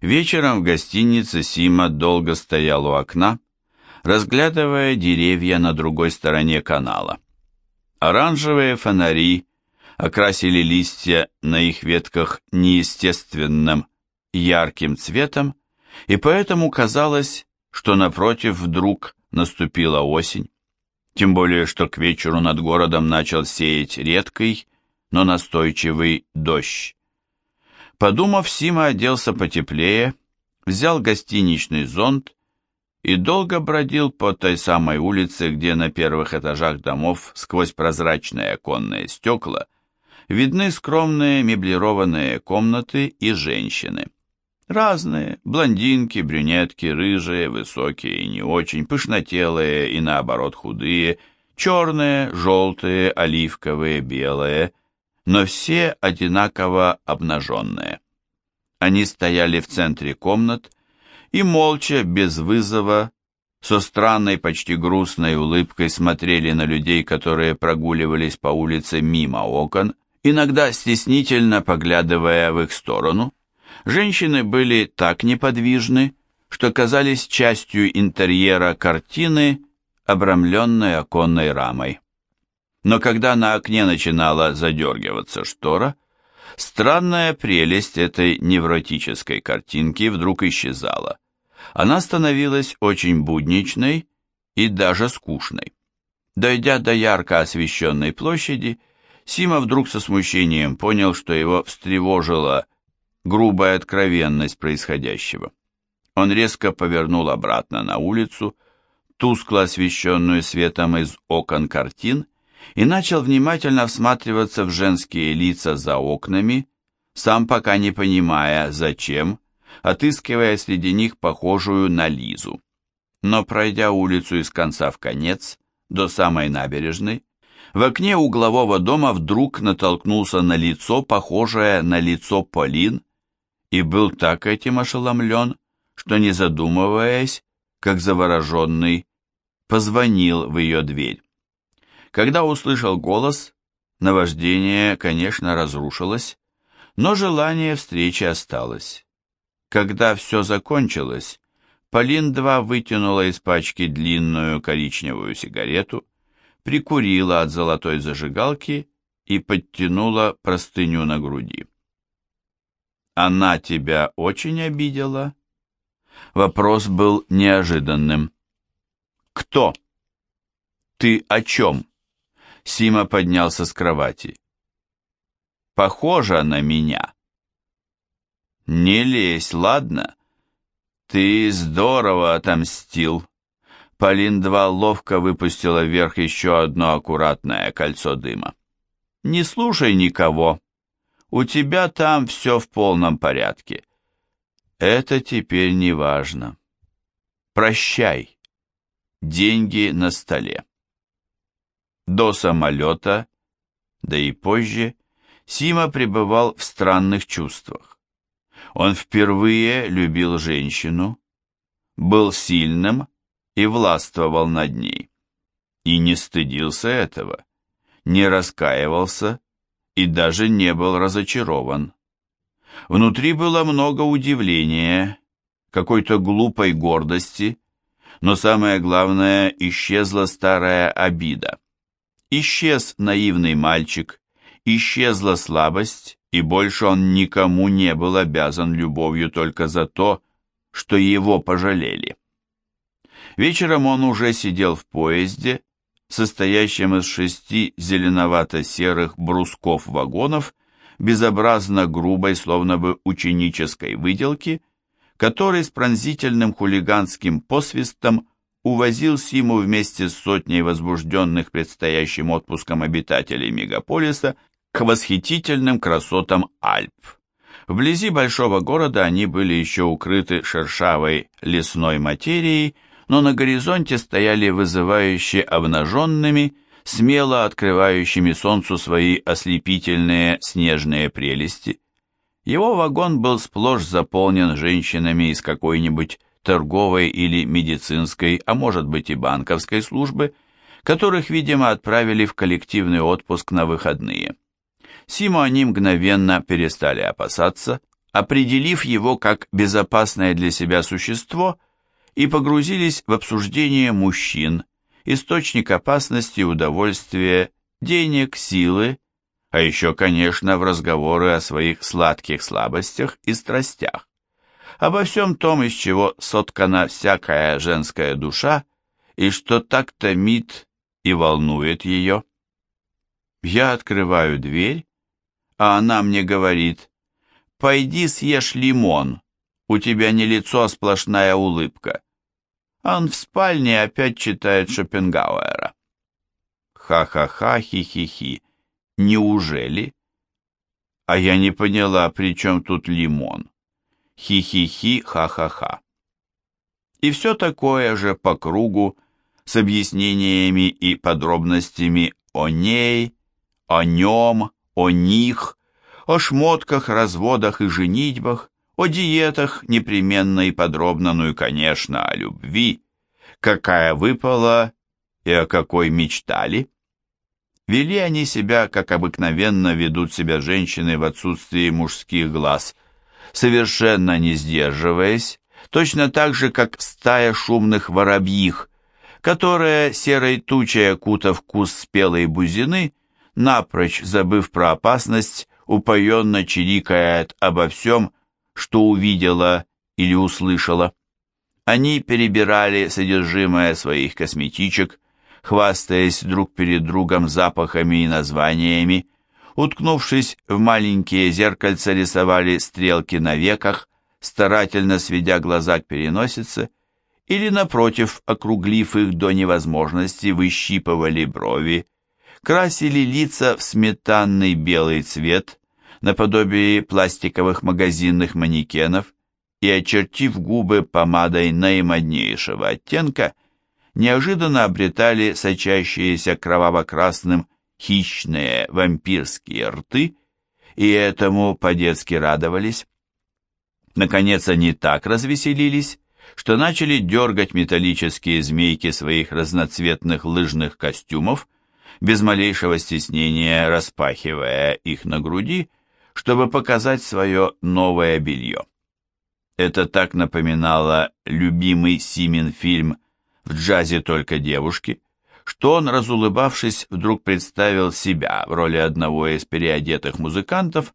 Вечером в гостинице Сима долго стоял у окна, разглядывая деревья на другой стороне канала. Оранжевые фонари окрасили листья на их ветках неестественным ярким цветом, и поэтому казалось, что напротив вдруг наступила осень, тем более что к вечеру над городом начал сеять редкий, но настойчивый дождь. Подумав, Сима оделся потеплее, взял гостиничный зонт и долго бродил по той самой улице, где на первых этажах домов сквозь прозрачные оконные стекла видны скромные меблированные комнаты и женщины. Разные, блондинки, брюнетки, рыжие, высокие не очень, пышнотелые и наоборот худые, черные, желтые, оливковые, белые, но все одинаково обнаженные. Они стояли в центре комнат и молча, без вызова, со странной, почти грустной улыбкой смотрели на людей, которые прогуливались по улице мимо окон, иногда стеснительно поглядывая в их сторону. Женщины были так неподвижны, что казались частью интерьера картины, обрамленной оконной рамой но когда на окне начинала задергиваться штора, странная прелесть этой невротической картинки вдруг исчезала. Она становилась очень будничной и даже скучной. Дойдя до ярко освещенной площади, Сима вдруг со смущением понял, что его встревожила грубая откровенность происходящего. Он резко повернул обратно на улицу, тускло освещенную светом из окон картин, и начал внимательно всматриваться в женские лица за окнами, сам пока не понимая, зачем, отыскивая среди них похожую на Лизу. Но пройдя улицу из конца в конец, до самой набережной, в окне углового дома вдруг натолкнулся на лицо, похожее на лицо Полин, и был так этим ошеломлен, что, не задумываясь, как завороженный, позвонил в ее дверь. Когда услышал голос, наваждение, конечно, разрушилось, но желание встречи осталось. Когда все закончилось, Полин-2 вытянула из пачки длинную коричневую сигарету, прикурила от золотой зажигалки и подтянула простыню на груди. «Она тебя очень обидела?» Вопрос был неожиданным. «Кто?» «Ты о чем?» Сима поднялся с кровати. «Похожа на меня». «Не лезь, ладно? Ты здорово отомстил». Полин-2 ловко выпустила вверх еще одно аккуратное кольцо дыма. «Не слушай никого. У тебя там все в полном порядке. Это теперь не важно. Прощай. Деньги на столе». До самолета, да и позже, Сима пребывал в странных чувствах. Он впервые любил женщину, был сильным и властвовал над ней. И не стыдился этого, не раскаивался и даже не был разочарован. Внутри было много удивления, какой-то глупой гордости, но самое главное, исчезла старая обида. Исчез наивный мальчик, исчезла слабость, и больше он никому не был обязан любовью только за то, что его пожалели. Вечером он уже сидел в поезде, состоящем из шести зеленовато-серых брусков вагонов, безобразно грубой, словно бы ученической выделки, который с пронзительным хулиганским посвистом увозил Симу вместе с сотней возбужденных предстоящим отпуском обитателей мегаполиса к восхитительным красотам Альп. Вблизи большого города они были еще укрыты шершавой лесной материей, но на горизонте стояли вызывающие обнаженными, смело открывающими солнцу свои ослепительные снежные прелести. Его вагон был сплошь заполнен женщинами из какой-нибудь торговой или медицинской, а может быть и банковской службы, которых, видимо, отправили в коллективный отпуск на выходные. Симу они мгновенно перестали опасаться, определив его как безопасное для себя существо, и погрузились в обсуждение мужчин, источник опасности, удовольствия, денег, силы, а еще, конечно, в разговоры о своих сладких слабостях и страстях, обо всем том, из чего соткана всякая женская душа, и что так томит и волнует ее. Я открываю дверь, а она мне говорит, «Пойди съешь лимон, у тебя не лицо, а сплошная улыбка». Он в спальне опять читает Шопенгауэра. Ха-ха-ха, хи-хи-хи. Неужели? А я не поняла, при чем тут лимон. Хи-хи-хи, ха-ха-ха. И все такое же по кругу, с объяснениями и подробностями о ней, о нем, о них, о шмотках, разводах и женитьбах, о диетах непременно и подробно, ну и, конечно, о любви, какая выпала и о какой мечтали. Вели они себя, как обыкновенно ведут себя женщины в отсутствии мужских глаз, совершенно не сдерживаясь, точно так же, как стая шумных воробьих, которая, серой тучей окутав кус спелой бузины, напрочь забыв про опасность, упоенно чирикает обо всем, что увидела или услышала. Они перебирали содержимое своих косметичек, хвастаясь друг перед другом запахами и названиями, уткнувшись в маленькие зеркальца, рисовали стрелки на веках, старательно сведя глаза к переносице, или, напротив, округлив их до невозможности, выщипывали брови, красили лица в сметанный белый цвет, наподобие пластиковых магазинных манекенов и, очертив губы помадой наимоднейшего оттенка, неожиданно обретали сочащиеся кроваво-красным хищные вампирские рты, и этому по-детски радовались. Наконец они так развеселились, что начали дергать металлические змейки своих разноцветных лыжных костюмов, без малейшего стеснения распахивая их на груди чтобы показать свое новое белье. Это так напоминало любимый Симин фильм «В джазе только девушки», что он, разулыбавшись, вдруг представил себя в роли одного из переодетых музыкантов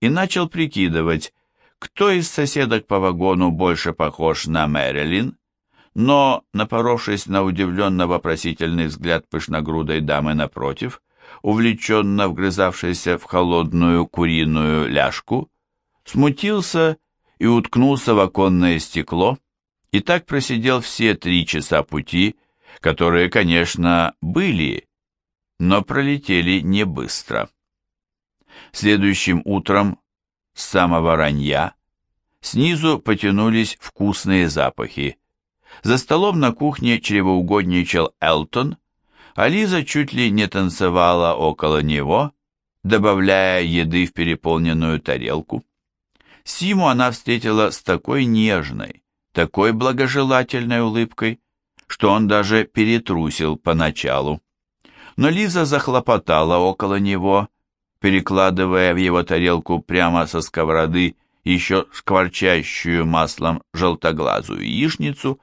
и начал прикидывать, кто из соседок по вагону больше похож на Мэрилин, но, напоровшись на удивленно-вопросительный взгляд пышногрудой дамы напротив, увлеченно вгрызавшийся в холодную куриную ляжку, смутился и уткнулся в оконное стекло, и так просидел все три часа пути, которые, конечно, были, но пролетели не быстро. Следующим утром с самого ранья снизу потянулись вкусные запахи. За столом на кухне чревоугодничал Элтон, а Лиза чуть ли не танцевала около него, добавляя еды в переполненную тарелку. Симу она встретила с такой нежной, такой благожелательной улыбкой, что он даже перетрусил поначалу. Но Лиза захлопотала около него, перекладывая в его тарелку прямо со сковороды еще шкварчащую маслом желтоглазую яичницу,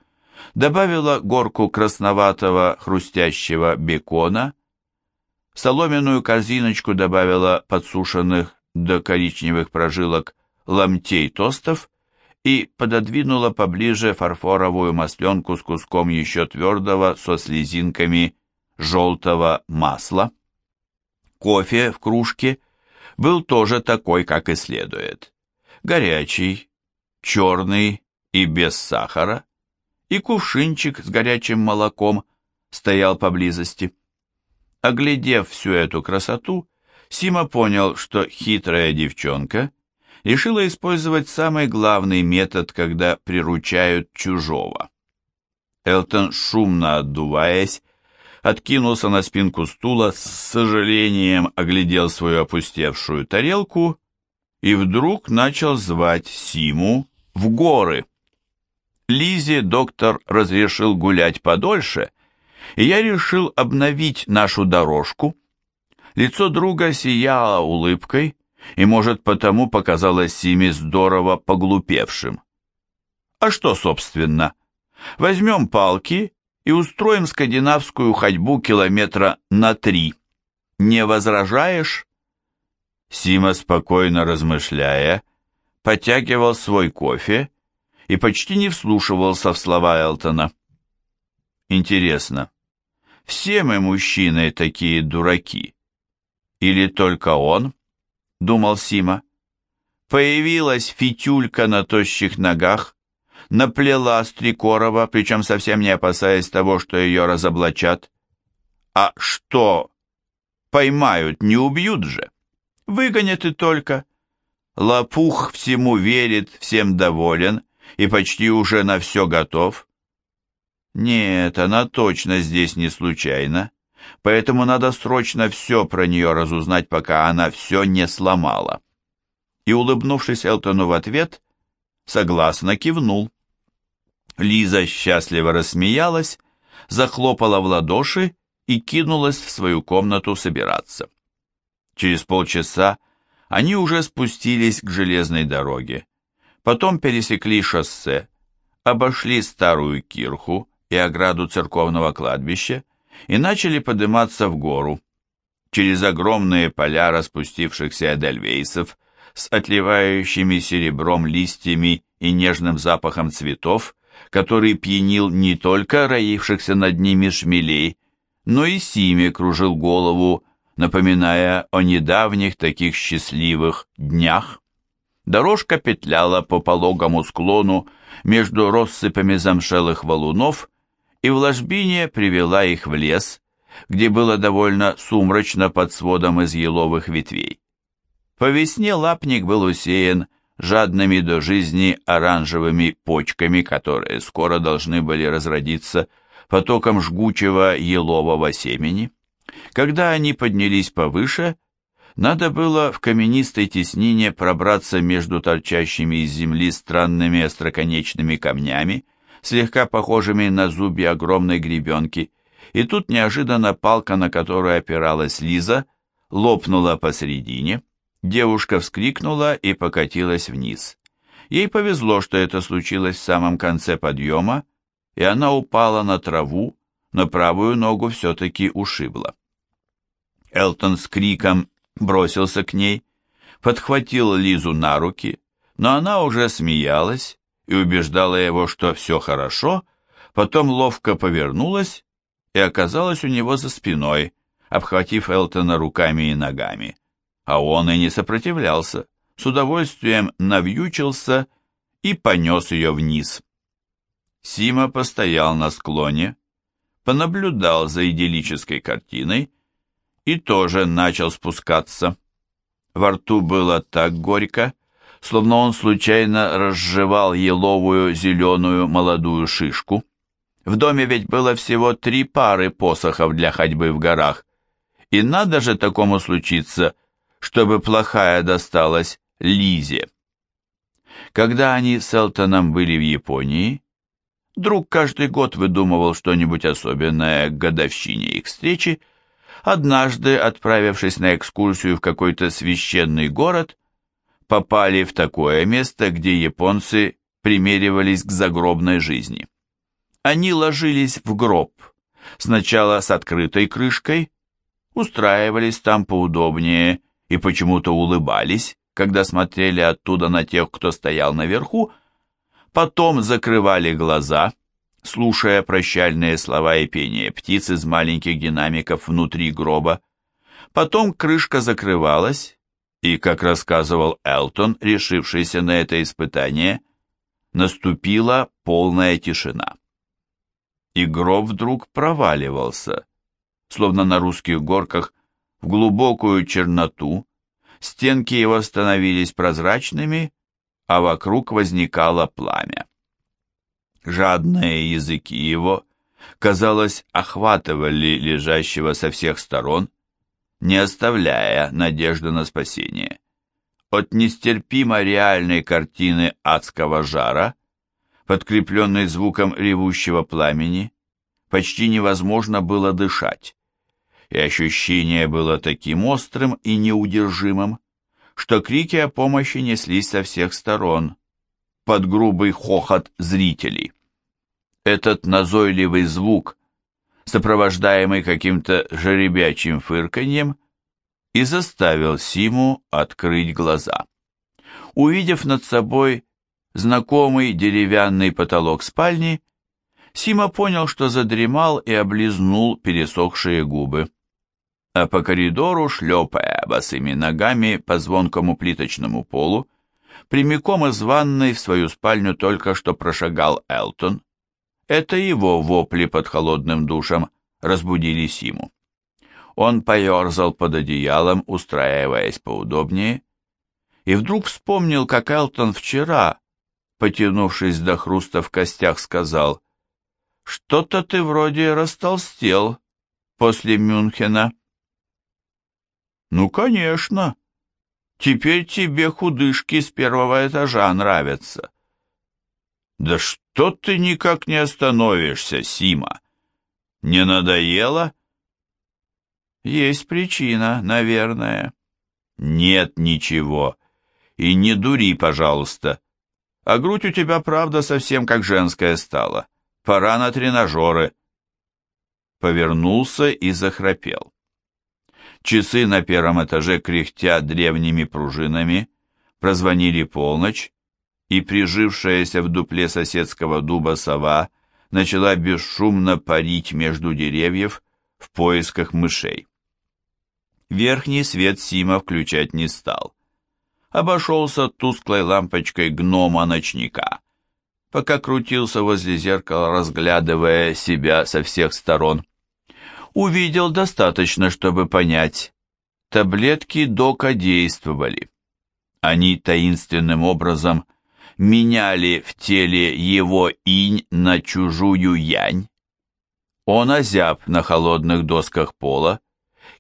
добавила горку красноватого хрустящего бекона, соломенную корзиночку добавила подсушенных до коричневых прожилок ломтей тостов и пододвинула поближе фарфоровую масленку с куском еще твердого со слезинками желтого масла. Кофе в кружке был тоже такой, как и следует. Горячий, черный и без сахара, и кувшинчик с горячим молоком стоял поблизости. Оглядев всю эту красоту, Сима понял, что хитрая девчонка решила использовать самый главный метод, когда приручают чужого. Элтон, шумно отдуваясь, откинулся на спинку стула, с сожалением оглядел свою опустевшую тарелку и вдруг начал звать Симу в горы. Лизе доктор разрешил гулять подольше, и я решил обновить нашу дорожку. Лицо друга сияло улыбкой, и, может, потому показалось Симе здорово поглупевшим. А что, собственно? Возьмем палки и устроим скандинавскую ходьбу километра на три. Не возражаешь? Сима, спокойно размышляя, потягивал свой кофе и почти не вслушивался в слова Элтона. Интересно, все мы, мужчины, такие дураки? Или только он? Думал Сима. Появилась фитюлька на тощих ногах, наплела Стрекорова, причем совсем не опасаясь того, что ее разоблачат. А что? Поймают, не убьют же. Выгонят и только. Лопух всему верит, всем доволен и почти уже на все готов. Нет, она точно здесь не случайно, поэтому надо срочно все про нее разузнать, пока она все не сломала. И, улыбнувшись Элтону в ответ, согласно кивнул. Лиза счастливо рассмеялась, захлопала в ладоши и кинулась в свою комнату собираться. Через полчаса они уже спустились к железной дороге, потом пересекли шоссе, обошли старую кирху, и ограду церковного кладбища и начали подниматься в гору. Через огромные поля распустившихся эдельвейсов с отливающими серебром листьями и нежным запахом цветов, который пьянил не только роившихся над ними шмелей, но и Симе кружил голову, напоминая о недавних таких счастливых днях. Дорожка петляла по пологому склону между россыпями замшелых валунов и в ложбине привела их в лес, где было довольно сумрачно под сводом из еловых ветвей. По весне лапник был усеян жадными до жизни оранжевыми почками, которые скоро должны были разродиться потоком жгучего елового семени. Когда они поднялись повыше, надо было в каменистой теснине пробраться между торчащими из земли странными остроконечными камнями, слегка похожими на зубья огромной гребенки, и тут неожиданно палка, на которую опиралась Лиза, лопнула посередине, девушка вскрикнула и покатилась вниз. Ей повезло, что это случилось в самом конце подъема, и она упала на траву, но правую ногу все-таки ушибла. Элтон с криком бросился к ней, подхватил Лизу на руки, но она уже смеялась, и убеждала его, что все хорошо, потом ловко повернулась и оказалась у него за спиной, обхватив Элтона руками и ногами. А он и не сопротивлялся, с удовольствием навьючился и понес ее вниз. Сима постоял на склоне, понаблюдал за идиллической картиной и тоже начал спускаться. Во рту было так горько, словно он случайно разжевал еловую зеленую молодую шишку. В доме ведь было всего три пары посохов для ходьбы в горах. И надо же такому случиться, чтобы плохая досталась Лизе. Когда они с Элтоном были в Японии, друг каждый год выдумывал что-нибудь особенное к годовщине их встречи, однажды, отправившись на экскурсию в какой-то священный город, попали в такое место, где японцы примеривались к загробной жизни. Они ложились в гроб, сначала с открытой крышкой, устраивались там поудобнее и почему-то улыбались, когда смотрели оттуда на тех, кто стоял наверху, потом закрывали глаза, слушая прощальные слова и пение птиц из маленьких динамиков внутри гроба, потом крышка закрывалась, и, как рассказывал Элтон, решившийся на это испытание, наступила полная тишина. И гроб вдруг проваливался, словно на русских горках, в глубокую черноту, стенки его становились прозрачными, а вокруг возникало пламя. Жадные языки его, казалось, охватывали лежащего со всех сторон, не оставляя надежды на спасение. От нестерпимо реальной картины адского жара, подкрепленной звуком ревущего пламени, почти невозможно было дышать, и ощущение было таким острым и неудержимым, что крики о помощи неслись со всех сторон, под грубый хохот зрителей. Этот назойливый звук, сопровождаемый каким-то жеребячим фырканьем, и заставил Симу открыть глаза. Увидев над собой знакомый деревянный потолок спальни, Сима понял, что задремал и облизнул пересохшие губы. А по коридору, шлепая босыми ногами по звонкому плиточному полу, прямиком из ванной в свою спальню только что прошагал Элтон. Это его вопли под холодным душем разбудили Симу. Он поерзал под одеялом, устраиваясь поудобнее, и вдруг вспомнил, как Элтон вчера, потянувшись до хруста в костях, сказал, «Что-то ты вроде растолстел после Мюнхена». «Ну, конечно. Теперь тебе худышки с первого этажа нравятся». «Да что ты никак не остановишься, Сима? Не надоело?» «Есть причина, наверное». «Нет ничего. И не дури, пожалуйста. А грудь у тебя, правда, совсем как женская стала. Пора на тренажеры». Повернулся и захрапел. Часы на первом этаже, кряхтя древними пружинами, прозвонили полночь, и прижившаяся в дупле соседского дуба сова начала бесшумно парить между деревьев в поисках мышей. Верхний свет Сима включать не стал обошелся тусклой лампочкой гнома-ночника, пока крутился возле зеркала, разглядывая себя со всех сторон. Увидел достаточно, чтобы понять. Таблетки дока действовали. Они таинственным образом меняли в теле его инь на чужую янь. Он озяб на холодных досках пола,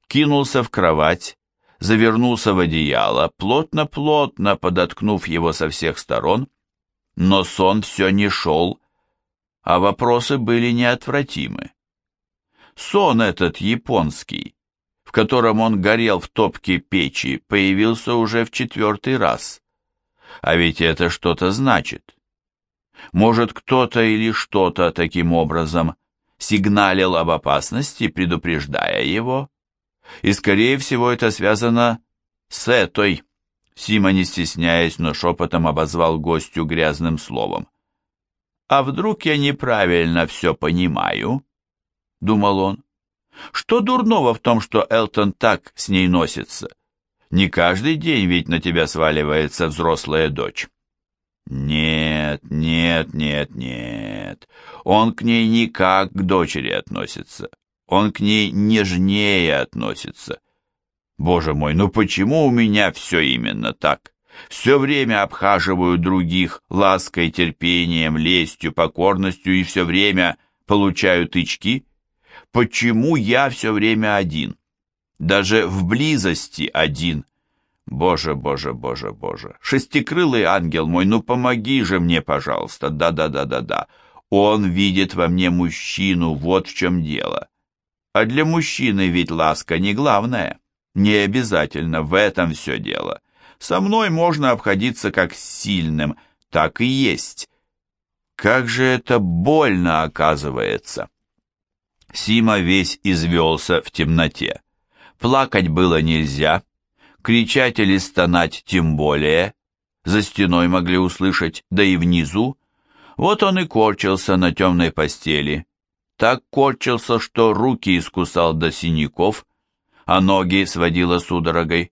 кинулся в кровать, завернулся в одеяло, плотно-плотно подоткнув его со всех сторон, но сон все не шел, а вопросы были неотвратимы. Сон этот японский, в котором он горел в топке печи, появился уже в четвертый раз. А ведь это что-то значит. Может, кто-то или что-то таким образом сигналил об опасности, предупреждая его? И, скорее всего, это связано с этой. Сима, не стесняясь, но шепотом обозвал гостю грязным словом. «А вдруг я неправильно все понимаю?» — думал он. «Что дурного в том, что Элтон так с ней носится? Не каждый день ведь на тебя сваливается взрослая дочь». «Нет, нет, нет, нет, он к ней никак к дочери относится он к ней нежнее относится. Боже мой, ну почему у меня все именно так? Все время обхаживаю других лаской, терпением, лестью, покорностью и все время получаю тычки? Почему я все время один? Даже в близости один. Боже, боже, боже, боже. Шестикрылый ангел мой, ну помоги же мне, пожалуйста. Да-да-да-да-да. Он видит во мне мужчину, вот в чем дело. А для мужчины ведь ласка не главное. Не обязательно, в этом все дело. Со мной можно обходиться как с сильным, так и есть. Как же это больно оказывается. Сима весь извелся в темноте. Плакать было нельзя, кричать или стонать тем более. За стеной могли услышать, да и внизу. Вот он и корчился на темной постели, так корчился, что руки искусал до синяков, а ноги сводило судорогой.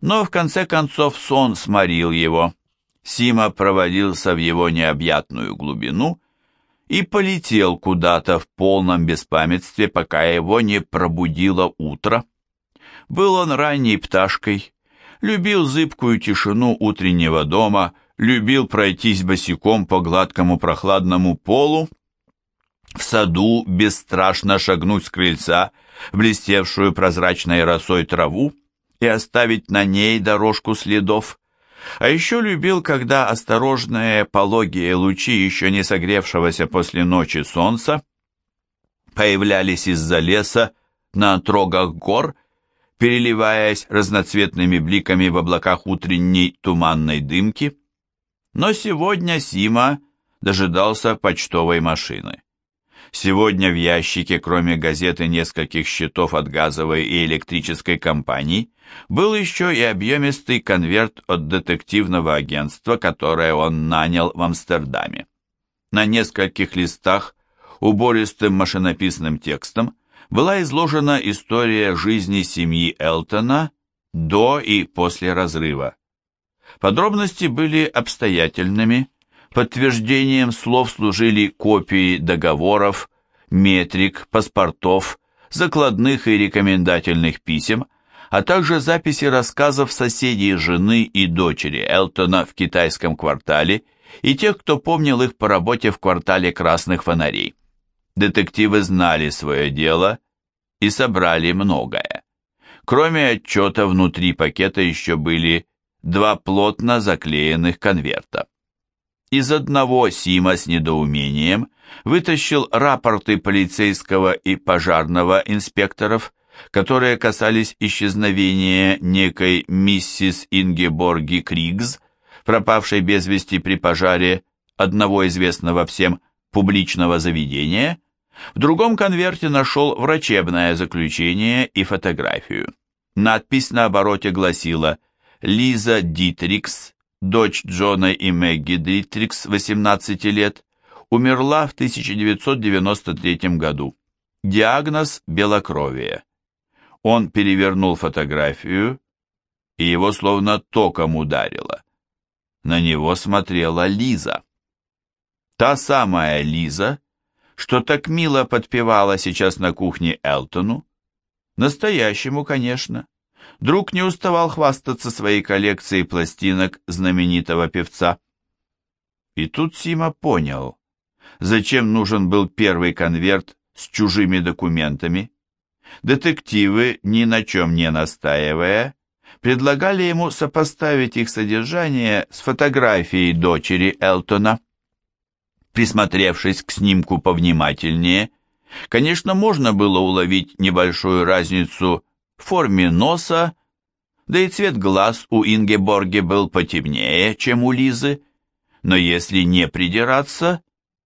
Но в конце концов сон сморил его. Сима провалился в его необъятную глубину и полетел куда-то в полном беспамятстве, пока его не пробудило утро. Был он ранней пташкой, любил зыбкую тишину утреннего дома, любил пройтись босиком по гладкому прохладному полу в саду бесстрашно шагнуть с крыльца в блестевшую прозрачной росой траву и оставить на ней дорожку следов. А еще любил, когда осторожные пологие лучи еще не согревшегося после ночи солнца появлялись из-за леса на отрогах гор, переливаясь разноцветными бликами в облаках утренней туманной дымки. Но сегодня Сима дожидался почтовой машины. Сегодня в ящике, кроме газеты нескольких счетов от газовой и электрической компаний, был еще и объемистый конверт от детективного агентства, которое он нанял в Амстердаме. На нескольких листах убористым машинописным текстом была изложена история жизни семьи Элтона до и после разрыва. Подробности были обстоятельными, подтверждением слов служили копии договоров, метрик, паспортов, закладных и рекомендательных писем, а также записи рассказов соседей жены и дочери Элтона в китайском квартале и тех, кто помнил их по работе в квартале красных фонарей. Детективы знали свое дело и собрали многое. Кроме отчета внутри пакета еще были два плотно заклеенных конверта. Из одного Сима с недоумением вытащил рапорты полицейского и пожарного инспекторов, которые касались исчезновения некой миссис Ингеборги Кригс, пропавшей без вести при пожаре одного известного всем публичного заведения, в другом конверте нашел врачебное заключение и фотографию. Надпись на обороте гласила «Лиза Дитрикс, дочь Джона и Мэгги Дитрикс, 18 лет, умерла в 1993 году. Диагноз – белокровие». Он перевернул фотографию, и его словно током ударило. На него смотрела Лиза. Та самая Лиза, что так мило подпевала сейчас на кухне Элтону. Настоящему, конечно. Друг не уставал хвастаться своей коллекцией пластинок знаменитого певца. И тут Сима понял, зачем нужен был первый конверт с чужими документами. Детективы, ни на чем не настаивая, предлагали ему сопоставить их содержание с фотографией дочери Элтона. Присмотревшись к снимку повнимательнее, конечно, можно было уловить небольшую разницу в форме носа, да и цвет глаз у Ингеборги был потемнее, чем у Лизы, но если не придираться,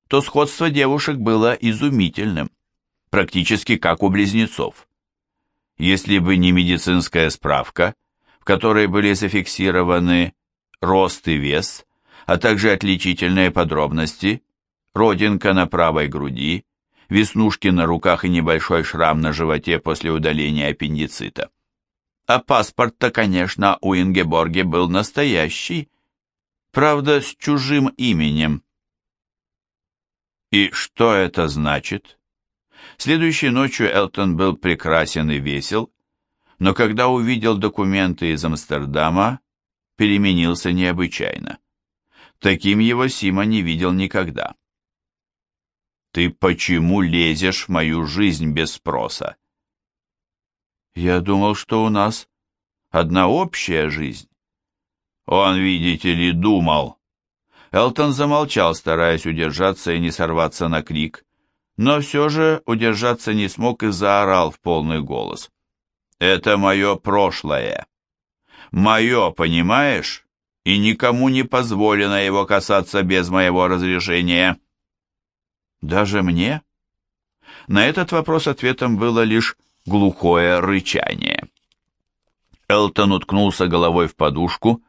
то сходство девушек было изумительным, практически как у близнецов. Если бы не медицинская справка, в которой были зафиксированы рост и вес, а также отличительные подробности, родинка на правой груди, веснушки на руках и небольшой шрам на животе после удаления аппендицита. А паспорт-то, конечно, у Ингеборги был настоящий, правда, с чужим именем. И что это значит? Следующей ночью Элтон был прекрасен и весел, но когда увидел документы из Амстердама, переменился необычайно. Таким его Сима не видел никогда. «Ты почему лезешь в мою жизнь без спроса?» «Я думал, что у нас одна общая жизнь». «Он, видите ли, думал». Элтон замолчал, стараясь удержаться и не сорваться на крик, но все же удержаться не смог и заорал в полный голос. Это мое прошлое. Мое, понимаешь? И никому не позволено его касаться без моего разрешения. Даже мне? На этот вопрос ответом было лишь глухое рычание. Элтон уткнулся головой в подушку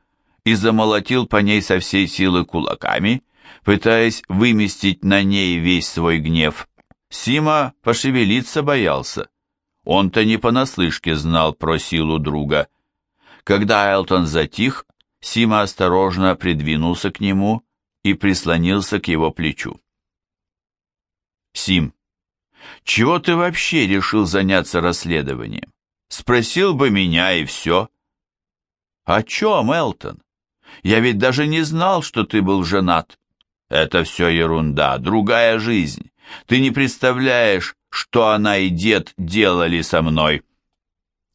и замолотил по ней со всей силы кулаками, пытаясь выместить на ней весь свой гнев. Сима пошевелиться боялся. Он-то не понаслышке знал про силу друга. Когда Элтон затих, Сима осторожно придвинулся к нему и прислонился к его плечу. «Сим, чего ты вообще решил заняться расследованием? Спросил бы меня и все». «О чем, Элтон? Я ведь даже не знал, что ты был женат». «Это все ерунда, другая жизнь. Ты не представляешь, что она и дед делали со мной.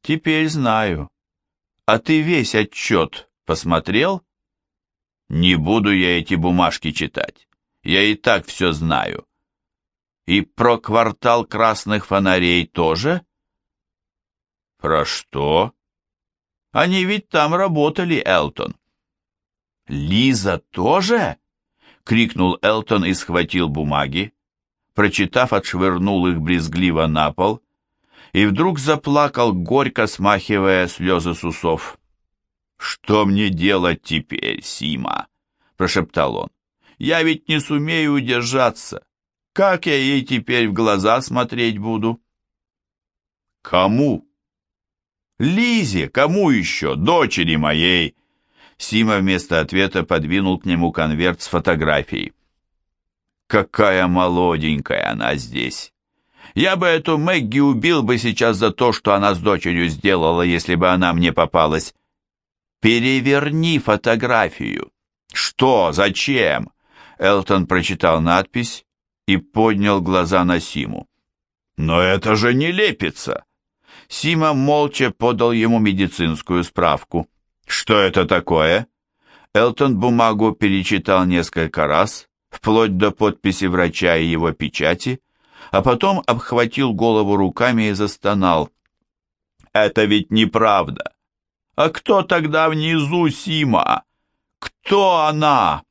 Теперь знаю. А ты весь отчет посмотрел? Не буду я эти бумажки читать. Я и так все знаю. И про квартал красных фонарей тоже? Про что? Они ведь там работали, Элтон. Лиза тоже? крикнул Элтон и схватил бумаги. Прочитав, отшвырнул их брезгливо на пол и вдруг заплакал, горько смахивая слезы с усов. «Что мне делать теперь, Сима?» – прошептал он. «Я ведь не сумею удержаться. Как я ей теперь в глаза смотреть буду?» «Кому?» «Лизе, кому еще? Дочери моей!» Сима вместо ответа подвинул к нему конверт с фотографией. «Какая молоденькая она здесь! Я бы эту Мэгги убил бы сейчас за то, что она с дочерью сделала, если бы она мне попалась. Переверни фотографию». «Что? Зачем?» Элтон прочитал надпись и поднял глаза на Симу. «Но это же не лепится!» Сима молча подал ему медицинскую справку. «Что это такое?» Элтон бумагу перечитал несколько раз, вплоть до подписи врача и его печати, а потом обхватил голову руками и застонал. «Это ведь неправда! А кто тогда внизу Сима? Кто она?»